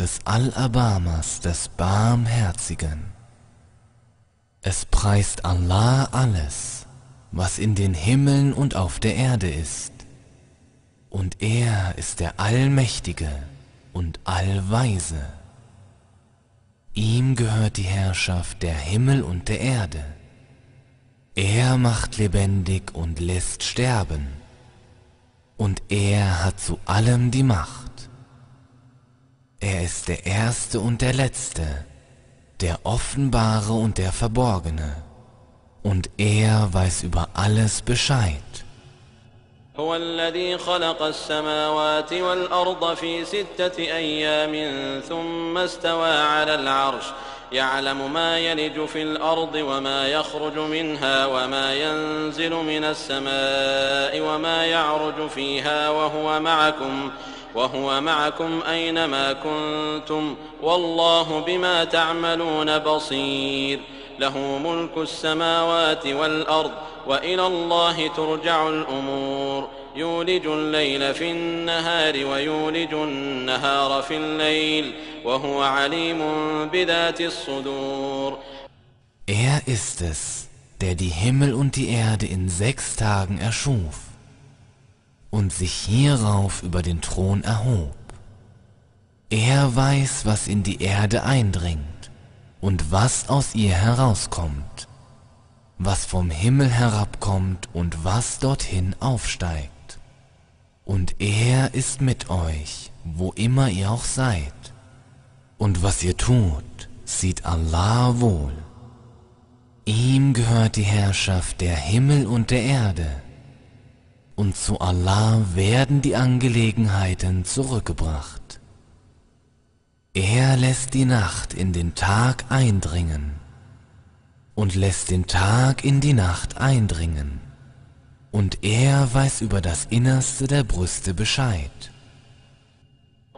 des Allerbarmers, des Barmherzigen. Es preist Allah alles, was in den Himmeln und auf der Erde ist. Und er ist der Allmächtige und Allweise. Ihm gehört die Herrschaft der Himmel und der Erde. Er macht lebendig und lässt sterben. Und er hat zu allem die Macht. Er ist der Erste und der Letzte, der Offenbare und der Verborgene, und er weiß über alles Bescheid. هو الذي خلق السماوات والأرض في ستة أيام ثم استوى على العرش يعلم ما يلج في الأرض وما يخرج منها وما ينزل من السماء وما يعرج فيها وهو معكم وهو معكم أينما كنتم والله بما تعملون بصير. له ملك السماوات والأرض وإلى الله ترجع الأمور. يولج الليل في النهار ويولج النهار في الليل وهو عليم بذات الصدور. Er ist es, der die Himmel und die Erde in sechs Tagen erschuf. Und sich hierauf über den Thron erhob. Er weiß, was in die Erde eindringt und was aus ihr herauskommt, was vom Himmel herabkommt und was dorthin aufsteigt. Und er ist mit euch, wo immer ihr auch seid. Und was ihr tut, sieht Allah wohl. Ihm gehört die Herrschaft der Himmel und der Erde und zu Allah werden die Angelegenheiten zurückgebracht. Er lässt die Nacht in den Tag eindringen und lässt den Tag in die Nacht eindringen, und er weiß über das Innerste der Brüste Bescheid.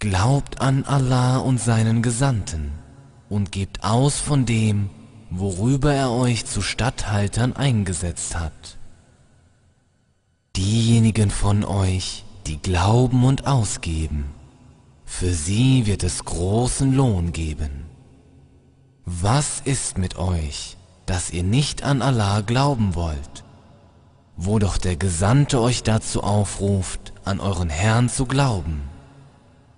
Glaubt an Allah und seinen Gesandten und gebt aus von dem, worüber er euch zu Statthaltern eingesetzt hat. Diejenigen von euch, die glauben und ausgeben, für sie wird es großen Lohn geben. Was ist mit euch, dass ihr nicht an Allah glauben wollt, wo doch der Gesandte euch dazu aufruft, an euren Herrn zu glauben?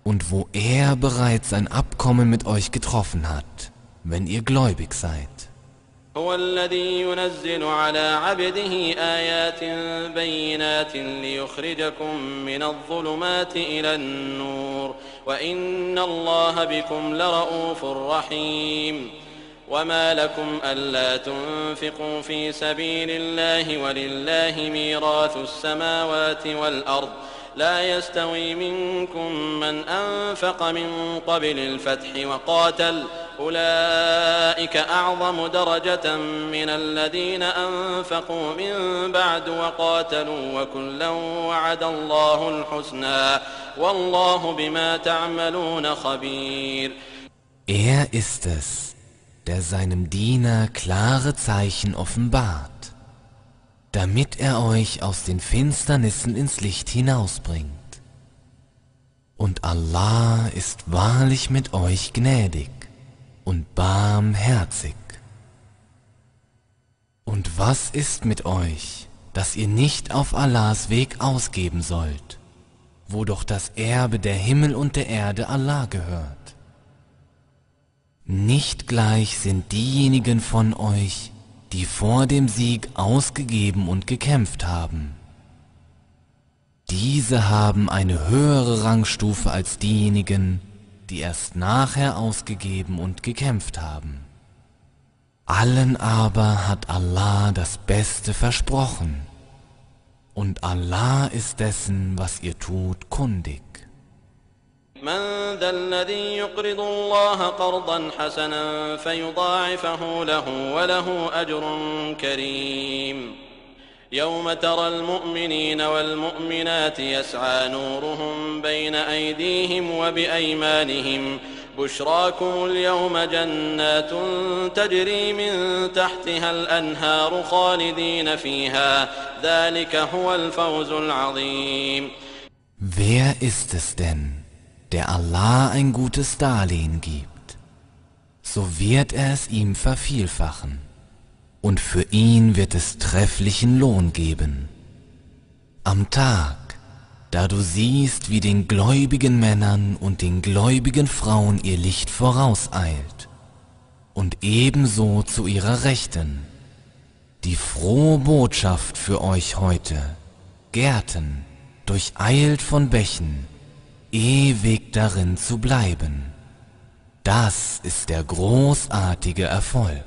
Und wo er bereits ein Abkommen mit euch getroffen hat, wenn ihr gläubig seid. هو الذي ينزل على عبده آيات بينات ليخرجكم من الظلمات إلى النور وإن الله بكم لرؤوف رحيم وما لكم ألا تنفقوا في سبيل الله ولله ميراث السماوات والأرض لا يستوي منكم من أنفق من قبل الفتح وقاتل. أولئك أعظم درجة من الذين أنفقوا من بعد وقاتلوا وكلا وعد الله الحسنى. والله بما تعملون خبير. Er ist es, der seinem Diener klare Zeichen offenbart. Damit er euch aus den Finsternissen ins Licht hinausbringt. Und Allah ist wahrlich mit euch gnädig und barmherzig. Und was ist mit euch, dass ihr nicht auf Allahs Weg ausgeben sollt, wo doch das Erbe der Himmel und der Erde Allah gehört? Nicht gleich sind diejenigen von euch, die vor dem Sieg ausgegeben und gekämpft haben. Diese haben eine höhere Rangstufe als diejenigen, die erst nachher ausgegeben und gekämpft haben. Allen aber hat Allah das Beste versprochen, und Allah ist dessen, was ihr tut, kundig. من ذا الذي يقرض الله قرضا حسنا فيضاعفه له وله أجر كريم. يوم ترى المؤمنين والمؤمنات يسعى نورهم بين أيديهم وبأيمانهم. بشراكم اليوم جنات تجري من تحتها الأنهار خالدين فيها. ذلك هو الفوز العظيم. Wer ist es denn, der Allah ein gutes Darlehen gibt? So wird er es ihm vervielfachen. und für ihn wird es trefflichen Lohn geben. Am Tag, da du siehst, wie den gläubigen Männern und den gläubigen Frauen ihr Licht vorauseilt, und ebenso zu ihrer Rechten, die frohe Botschaft für euch heute, Gärten, durcheilt von Bächen, ewig darin zu bleiben. Das ist der großartige Erfolg.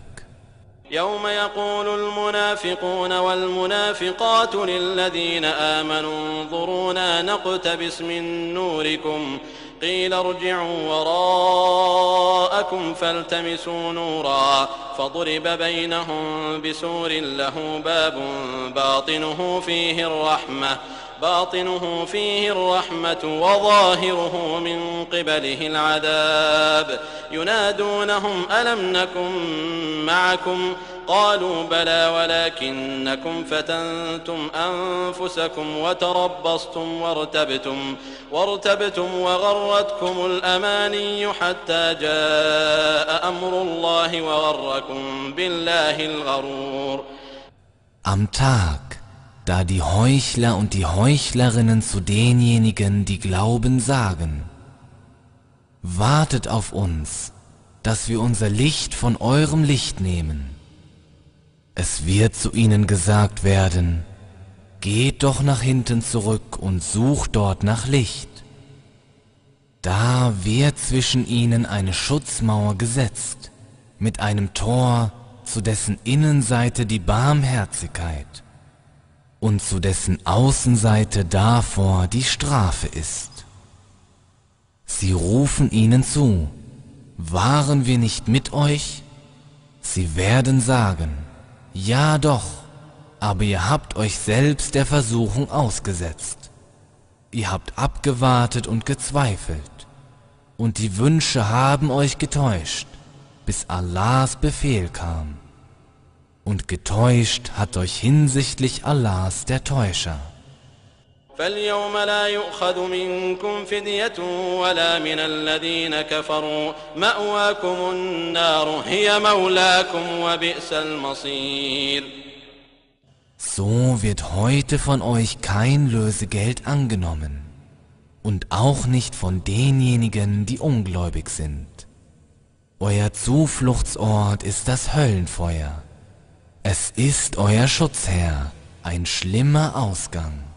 يوم يقول المنافقون والمنافقات للذين آمنوا انظرونا نقتبس من نوركم قيل ارجعوا وراءكم فالتمسوا نورا فضرب بينهم بسور له باب باطنه فيه الرحمه باطنه فيه الرحمة وظاهره من قبله العذاب. ينادونهم ألم نكن معكم؟ قالوا بلى ولكنكم فتنتم أنفسكم وتربصتم وارتبتم وارتبتم وغرتكم الأماني حتى جاء أمر الله وغركم بالله الغرور. Tag, da die Heuchler und die Heuchlerinnen zu denjenigen, die glauben, sagen, Wartet auf uns, dass wir unser Licht von eurem Licht nehmen. Es wird zu ihnen gesagt werden, Geht doch nach hinten zurück und sucht dort nach Licht. Da wird zwischen ihnen eine Schutzmauer gesetzt, mit einem Tor, zu dessen Innenseite die Barmherzigkeit und zu dessen Außenseite davor die Strafe ist. Sie rufen ihnen zu, waren wir nicht mit euch? Sie werden sagen, ja doch, aber ihr habt euch selbst der Versuchung ausgesetzt. Ihr habt abgewartet und gezweifelt, und die Wünsche haben euch getäuscht, bis Allahs Befehl kam und getäuscht hat euch hinsichtlich Allahs der Täuscher. فاليوم لا يؤخذ منكم فدية ولا من الذين كفروا مأواكم النار هي مولاكم وبئس المصير So wird heute von euch kein Lösegeld angenommen und auch nicht von denjenigen, die ungläubig sind. Euer Zufluchtsort ist das Höllenfeuer. Es ist euer Schutzherr, ein schlimmer Ausgang.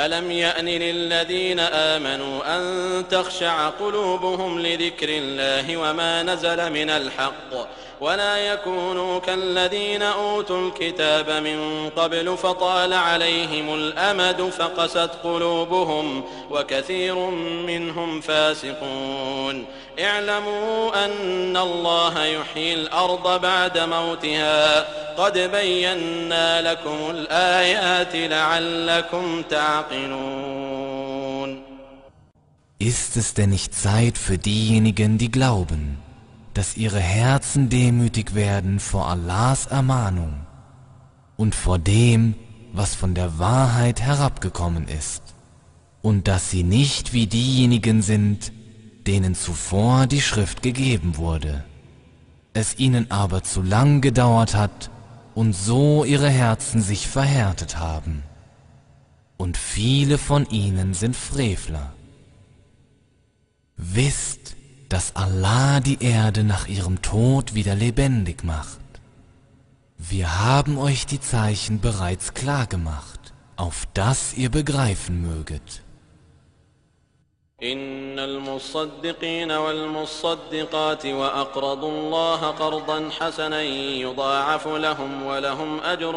ألم يأن للذين آمنوا أن تخشع قلوبهم لذكر الله وما نزل من الحق ولا يكونوا كالذين أوتوا الكتاب من قبل فطال عليهم الأمد فقست قلوبهم وكثير منهم فاسقون. اعلموا أن الله يحيي الأرض بعد موتها. قد بينا لكم الآيات لعلكم تعقلون. Ist es denn nicht Zeit für diejenigen, die glauben, dass ihre Herzen demütig werden vor Allahs Ermahnung und vor dem, was von der Wahrheit herabgekommen ist, und dass sie nicht wie diejenigen sind, denen zuvor die Schrift gegeben wurde, es ihnen aber zu lang gedauert hat und so ihre Herzen sich verhärtet haben. Und viele von ihnen sind Frevler. Wisst, dass Allah die Erde nach ihrem Tod wieder lebendig macht. Wir haben euch die Zeichen bereits klar gemacht, auf dass ihr begreifen möget. إن المصدقين والمصدقات وأقرضوا الله قرضا حسنا يضاعف لهم ولهم أجر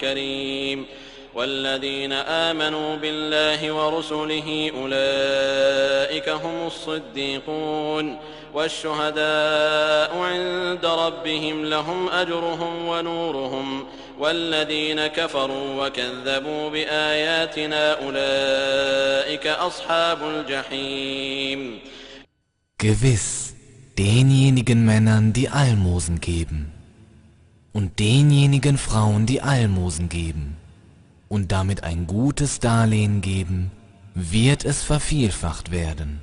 كريم والذين آمنوا بالله ورسله أولئك هم الصديقون والشهداء عند ربهم لهم أجرهم ونورهم والذين كفروا وكذبوا بآياتنا أولئك أصحاب الجحيم. Gewiss, denjenigen Männern, die Almosen geben, und denjenigen Frauen, die Almosen geben, und damit ein gutes Darlehen geben, wird es vervielfacht werden.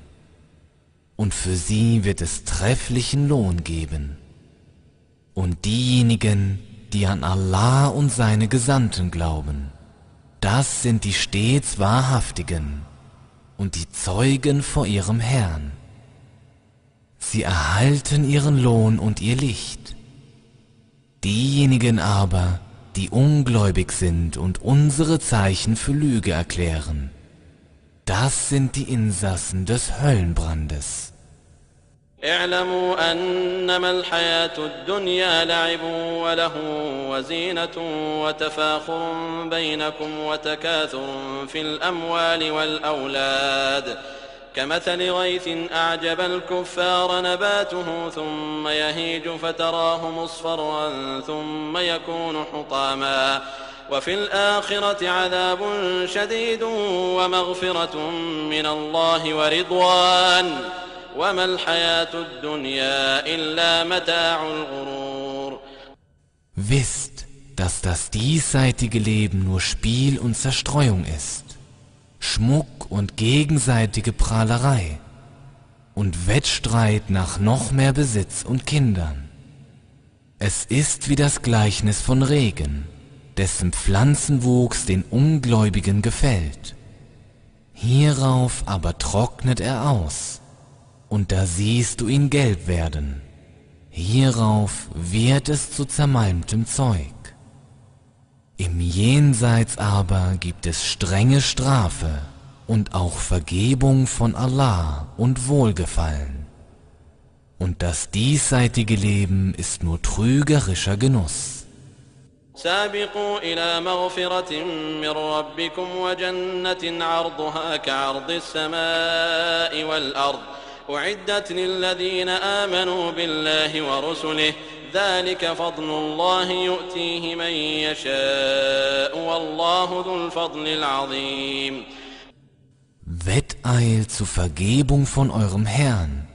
Und für sie wird es trefflichen Lohn geben. Und diejenigen, die an Allah und seine Gesandten glauben, das sind die stets Wahrhaftigen und die Zeugen vor ihrem Herrn. Sie erhalten ihren Lohn und ihr Licht. Diejenigen aber, die ungläubig sind und unsere Zeichen für Lüge erklären. Das sind die Insassen des Höllenbrandes. اعلموا أنما الحياة الدنيا لعب وله وزينة وتفاخر بينكم وتكاثر في الأموال والأولاد كمثل غيث أعجب الكفار نباته ثم يهيج فتراه مصفرا ثم يكون حطاما وفي الآخرة عذاب شديد ومغفرة من الله ورضوان وما الحياة الدنيا إلا متاع الغرور Wisst, dass das diesseitige Leben nur Spiel und Zerstreuung ist. Schmuck und gegenseitige Prahlerei und Wettstreit nach noch mehr Besitz und Kindern. Es ist wie das Gleichnis von Regen, dessen Pflanzenwuchs den Ungläubigen gefällt. Hierauf aber trocknet er aus, und da siehst du ihn gelb werden. Hierauf wird es zu zermalmtem Zeug. Im Jenseits aber gibt es strenge Strafe und auch Vergebung von Allah und Wohlgefallen. Und das diesseitige Leben ist nur trügerischer Genuss. سابقوا إلى مغفرة من ربكم وجنة عرضها كعرض السماء والأرض أعدت للذين آمنوا بالله ورسله ذلك فضل الله يؤتيه من يشاء والله ذو الفضل العظيم Wetteilt zur Vergebung von eurem Herrn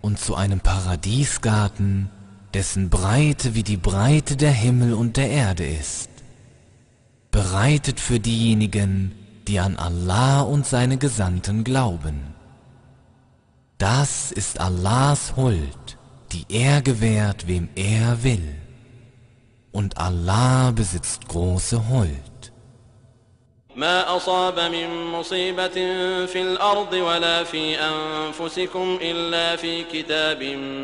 und zu einem Paradiesgarten, dessen Breite wie die Breite der Himmel und der Erde ist. Bereitet für diejenigen, die an Allah und seine Gesandten glauben. Das ist Allahs Huld, Die er gewährt, wem er will. Und Allah besitzt große Huld. ما أصاب من مصيبة في الأرض ولا في أنفسكم إلا في كتاب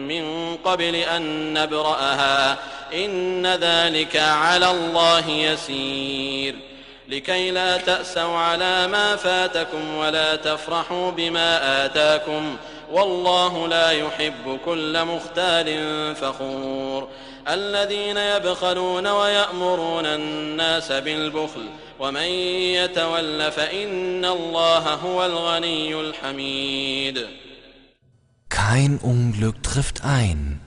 من قبل أن نبرأها إن ذلك على الله يسير لكي لا تأسوا على ما فاتكم ولا تفرحوا بما آتاكم والله لا يحب كل مختال فخور الذين يبخلون ويأمرون الناس بالبخل ومن يتول فإن الله هو الغني الحميد Kein Unglück trifft ein,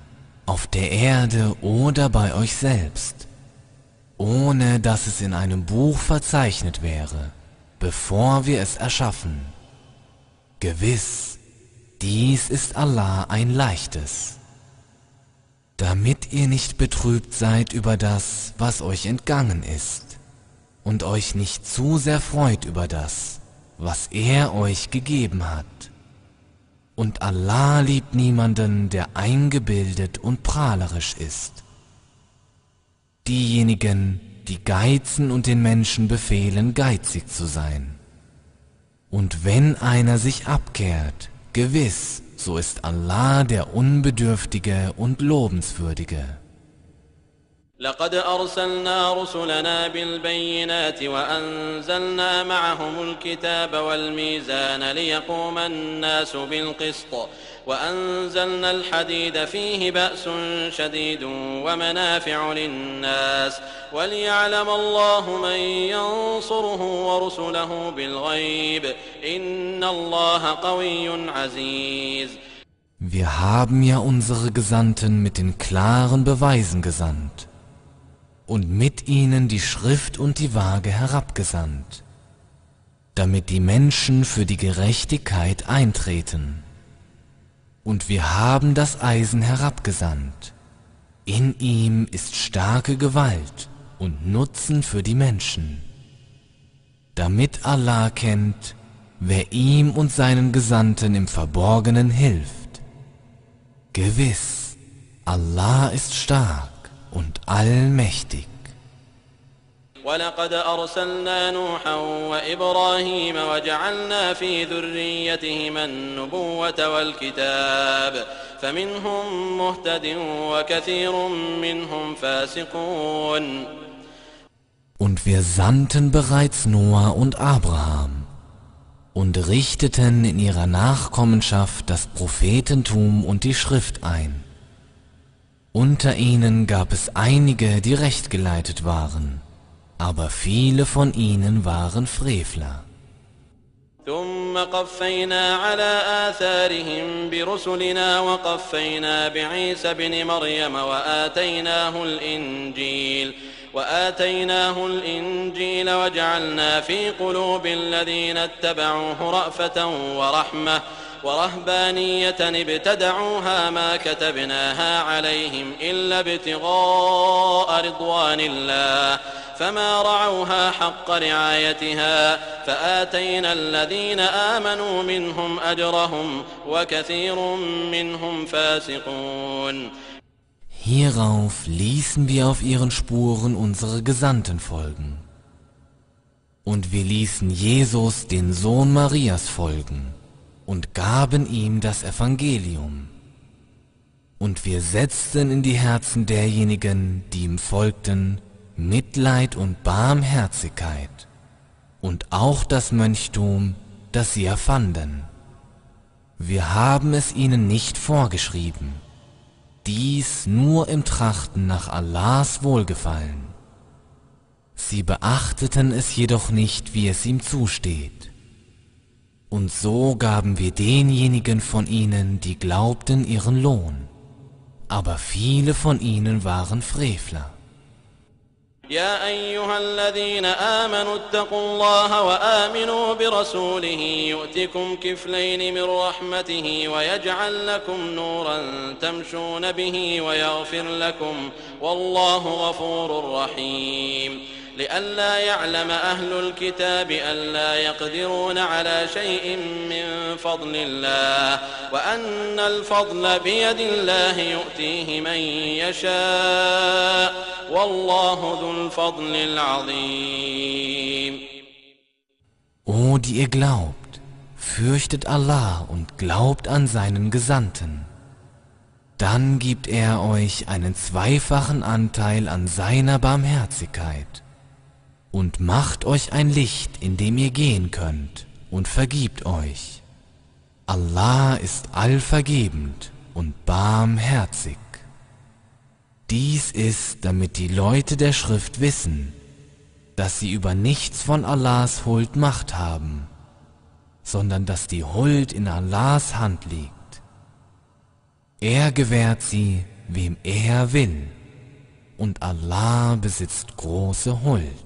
auf der Erde oder bei euch selbst, ohne dass es in einem Buch verzeichnet wäre, bevor wir es erschaffen. Gewiss, dies ist Allah ein leichtes. Damit ihr nicht betrübt seid über das, was euch entgangen ist, und euch nicht zu sehr freut über das, was er euch gegeben hat. Und Allah liebt niemanden, der eingebildet und prahlerisch ist. Diejenigen, die geizen und den Menschen befehlen, geizig zu sein. Und wenn einer sich abkehrt, gewiss, so ist Allah der Unbedürftige und Lobenswürdige. لقد أرسلنا رسلنا بالبينات وأنزلنا معهم الكتاب والميزان ليقوم الناس بالقسط وأنزلنا الحديد فيه بأس شديد ومنافع للناس وليعلم الله من ينصره ورسله بالغيب إن الله قوي عزيز. Wir haben ja unsere Gesandten mit den klaren Beweisen gesandt. Und mit ihnen die Schrift und die Waage herabgesandt, damit die Menschen für die Gerechtigkeit eintreten. Und wir haben das Eisen herabgesandt. In ihm ist starke Gewalt und Nutzen für die Menschen. Damit Allah kennt, wer ihm und seinen Gesandten im Verborgenen hilft. Gewiss, Allah ist stark und allmächtig. ولقد أرسلنا نوحا وإبراهيم وجعلنا في ذريتهما النبوة والكتاب فمنهم مهتد وكثير منهم فاسقون Und wir sandten bereits Noah und Abraham und richteten in ihrer Nachkommenschaft das Prophetentum und die Schrift ein. Unter ihnen gab es einige, die rechtgeleitet waren aber viele von ihnen waren Frevler. ثم قفينا على آثارهم برسلنا وقفينا بعيسى بن مريم وآتيناه الإنجيل وآتيناه الإنجيل وجعلنا في قلوب الذين اتبعوه رأفة ورحمة ورهبانية ابتدعوها ما كتبناها عليهم إلا ابتغاء رضوان الله فما رعوها حق رعايتها فآتينا الذين آمنوا منهم أجرهم وكثير منهم فاسقون Hierauf ließen wir auf ihren Spuren unsere Gesandten folgen. Und wir ließen Jesus, den Sohn Marias, folgen und gaben ihm das Evangelium. Und wir setzten in die Herzen derjenigen, die ihm folgten, Mitleid und Barmherzigkeit und auch das Mönchtum, das sie erfanden. Wir haben es ihnen nicht vorgeschrieben, dies nur im Trachten nach Allahs Wohlgefallen. Sie beachteten es jedoch nicht, wie es ihm zusteht. Und so gaben wir denjenigen von ihnen, die glaubten, ihren Lohn. Aber viele von ihnen waren Frevler. يا أيها الذين آمنوا اتقوا الله وآمنوا برسوله يؤتكم كفلين من رحمته ويجعل لكم نورا تمشون به ويغفر لكم والله غفور رحيم لئلا يعلم أهل الكتاب ألا يقدرون على شيء من فضل الله وأن الفضل بيد الله يؤتيه من يشاء والله ذو الفضل العظيم O die ihr glaubt, fürchtet Allah und glaubt an seinen Gesandten. Dann gibt er euch einen zweifachen Anteil an seiner Barmherzigkeit und macht euch ein Licht, in dem ihr gehen könnt, und vergibt euch. Allah ist allvergebend und barmherzig. Dies ist, damit die Leute der Schrift wissen, dass sie über nichts von Allahs Huld Macht haben, sondern dass die Huld in Allahs Hand liegt. Er gewährt sie, wem er will, und Allah besitzt große Huld.